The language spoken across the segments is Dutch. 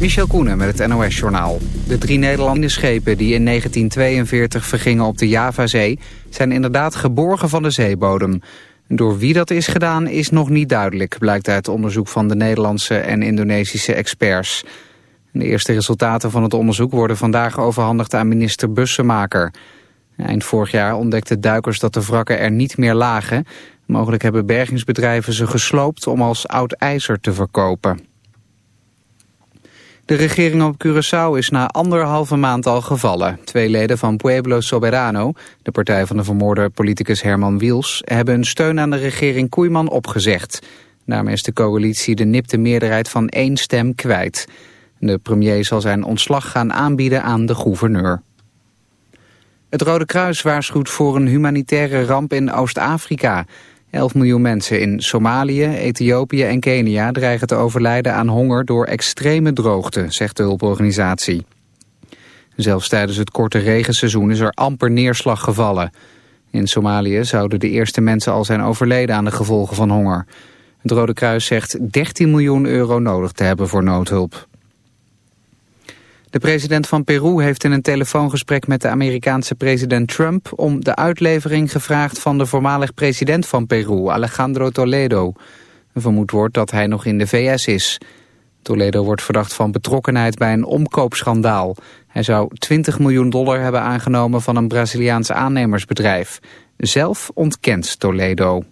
Michel Koenen met het NOS-journaal. De drie Nederlandse schepen die in 1942 vergingen op de Javazee... zijn inderdaad geborgen van de zeebodem. Door wie dat is gedaan is nog niet duidelijk... blijkt uit onderzoek van de Nederlandse en Indonesische experts. De eerste resultaten van het onderzoek worden vandaag overhandigd aan minister Bussemaker. Eind vorig jaar ontdekten duikers dat de wrakken er niet meer lagen... Mogelijk hebben bergingsbedrijven ze gesloopt om als oud ijzer te verkopen. De regering op Curaçao is na anderhalve maand al gevallen. Twee leden van Pueblo Soberano, de partij van de vermoorde politicus Herman Wiels... hebben hun steun aan de regering Koeiman opgezegd. Daarmee is de coalitie de nipte meerderheid van één stem kwijt. De premier zal zijn ontslag gaan aanbieden aan de gouverneur. Het Rode Kruis waarschuwt voor een humanitaire ramp in Oost-Afrika... 11 miljoen mensen in Somalië, Ethiopië en Kenia dreigen te overlijden aan honger door extreme droogte, zegt de hulporganisatie. Zelfs tijdens het korte regenseizoen is er amper neerslag gevallen. In Somalië zouden de eerste mensen al zijn overleden aan de gevolgen van honger. Het Rode Kruis zegt 13 miljoen euro nodig te hebben voor noodhulp. De president van Peru heeft in een telefoongesprek met de Amerikaanse president Trump om de uitlevering gevraagd van de voormalig president van Peru, Alejandro Toledo. Vermoed wordt dat hij nog in de VS is. Toledo wordt verdacht van betrokkenheid bij een omkoopschandaal. Hij zou 20 miljoen dollar hebben aangenomen van een Braziliaans aannemersbedrijf. Zelf ontkent Toledo.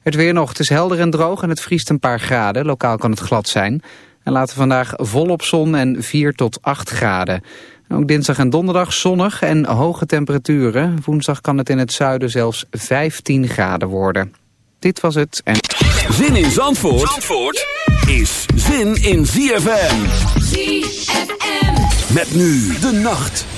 Het weer nog, het is helder en droog en het vriest een paar graden. Lokaal kan het glad zijn. En later vandaag volop zon en 4 tot 8 graden. Ook dinsdag en donderdag zonnig en hoge temperaturen. Woensdag kan het in het zuiden zelfs 15 graden worden. Dit was het. En... Zin in Zandvoort, Zandvoort is zin in ZFM. ZFM. Met nu de nacht.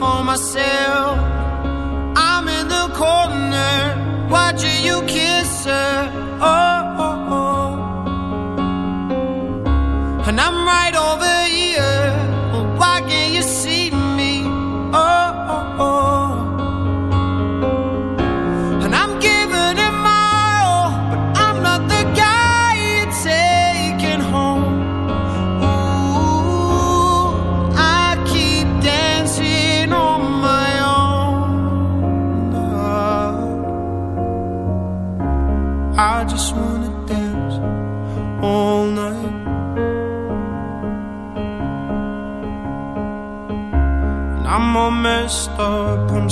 for myself. I'm in the corner watching you kiss her. Oh, oh, oh. and I'm right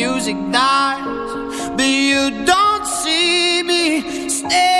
music dies, but you don't see me stay.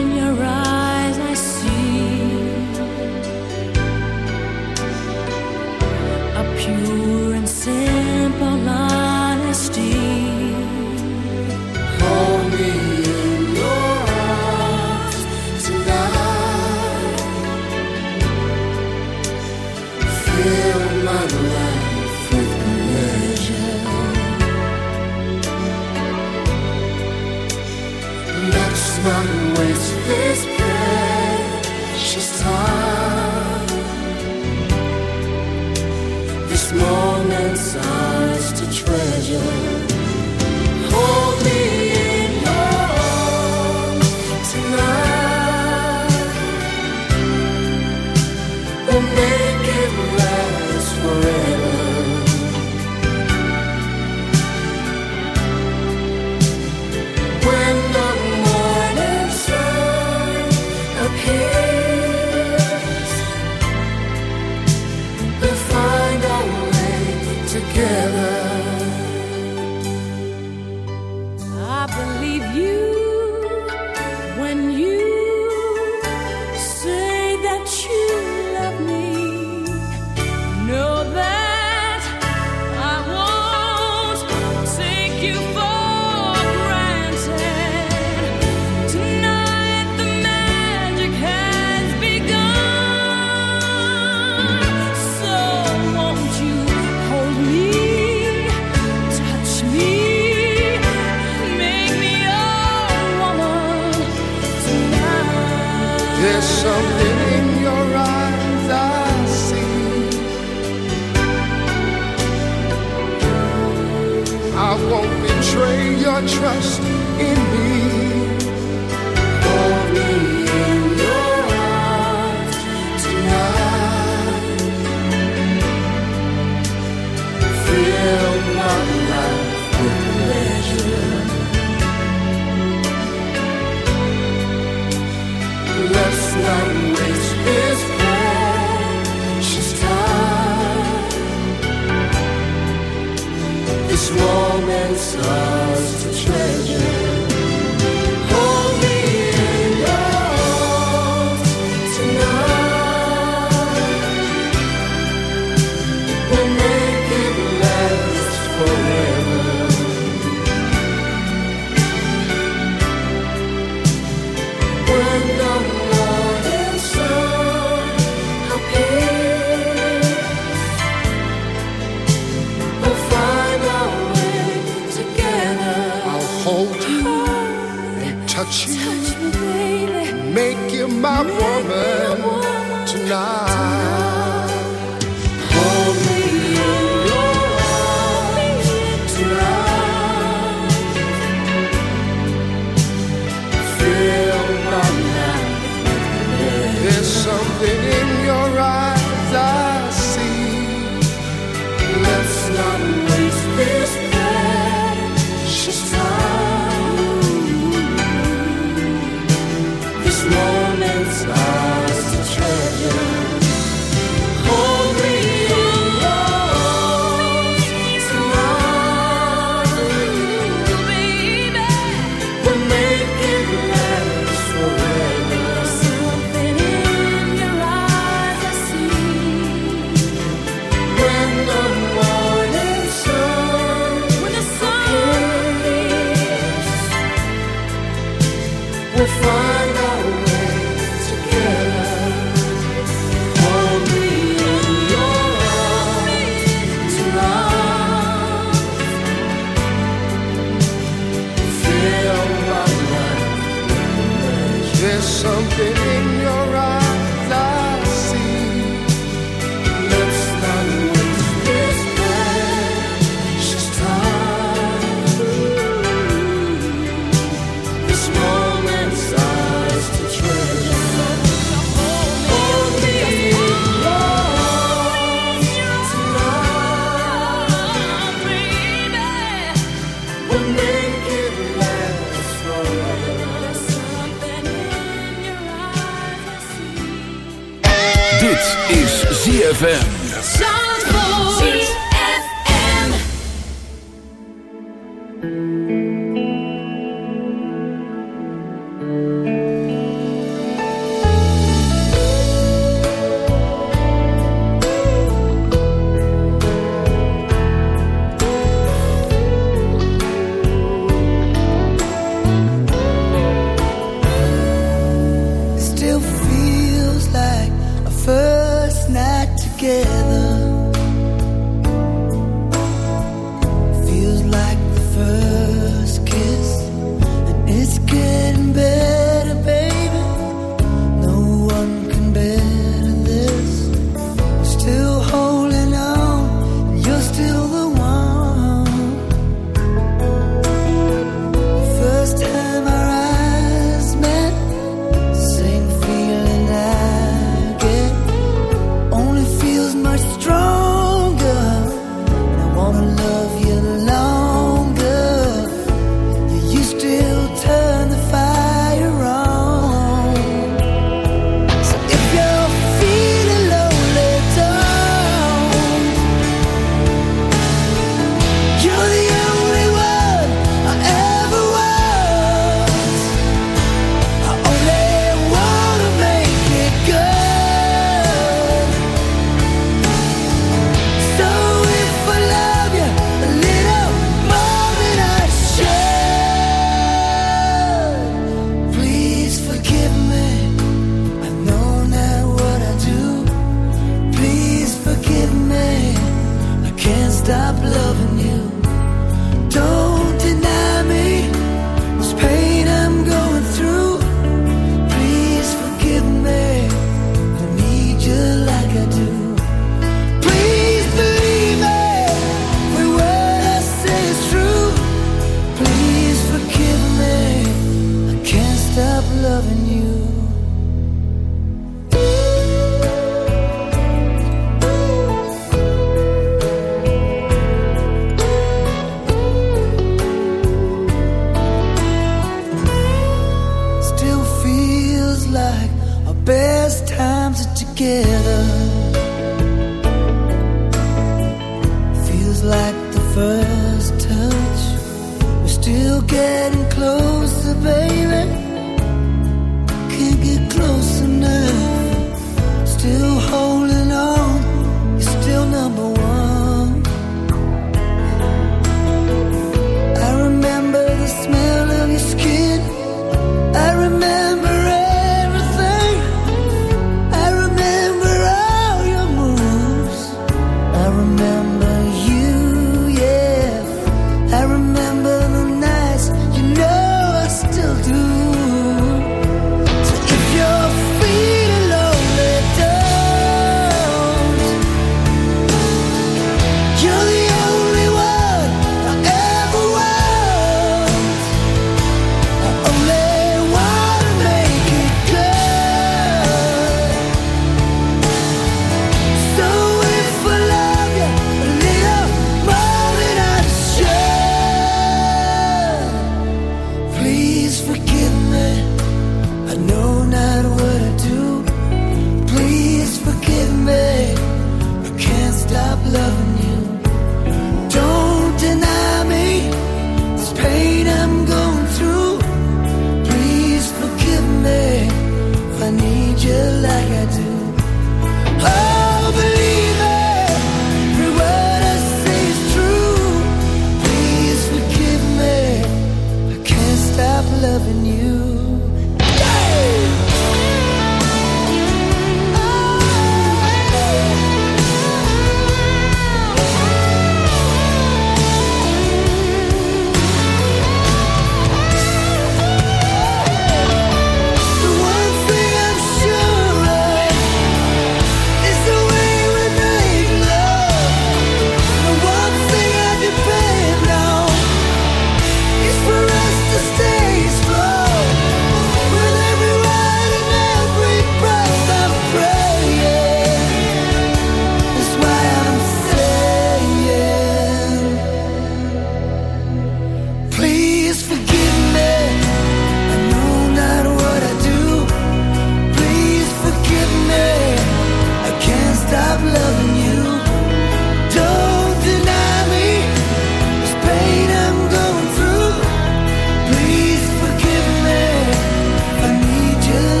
ZFM.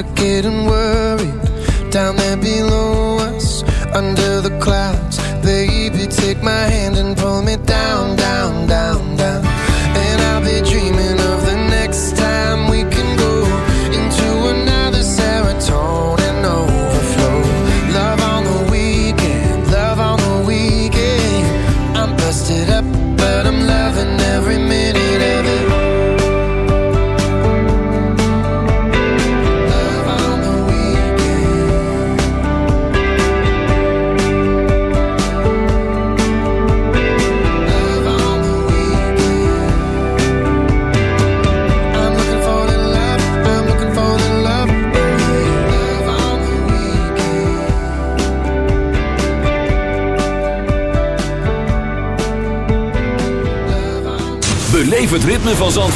are getting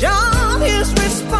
job is responsible.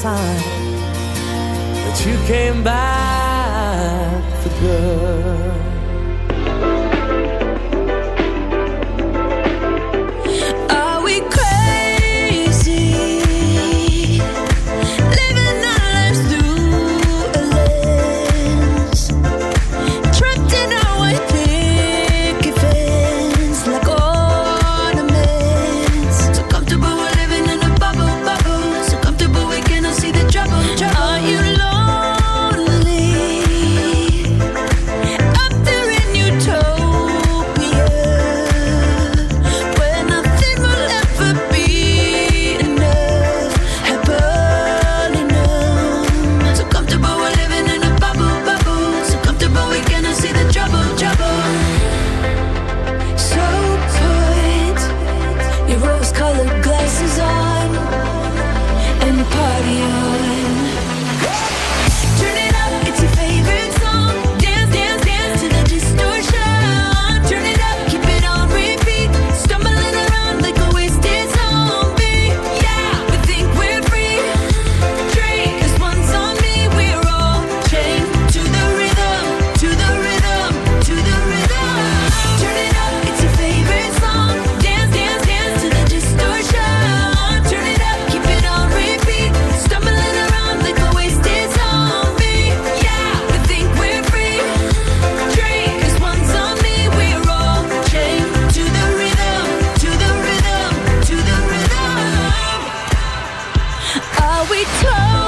Time that you came back for good. we told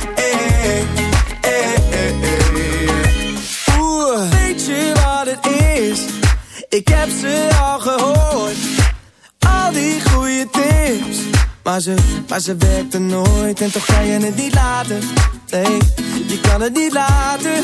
Weet je wat het is? Ik heb ze al gehoord. Al die goede tips. Maar ze, maar ze werkte nooit en toch kan je het niet laten. Nee, je kan het niet laten.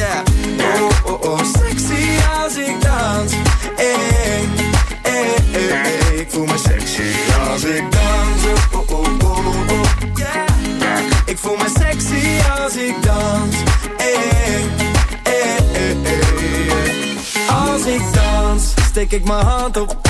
yeah. Oh, oh, oh, sexy als ik dans. Eh, eh, eh, ik voel me sexy als ik dans. Oh, oh, oh, oh, yeah. Ik voel me sexy als ik dans. Eh, eh, eh, eh. Als ik dans, steek ik mijn hand op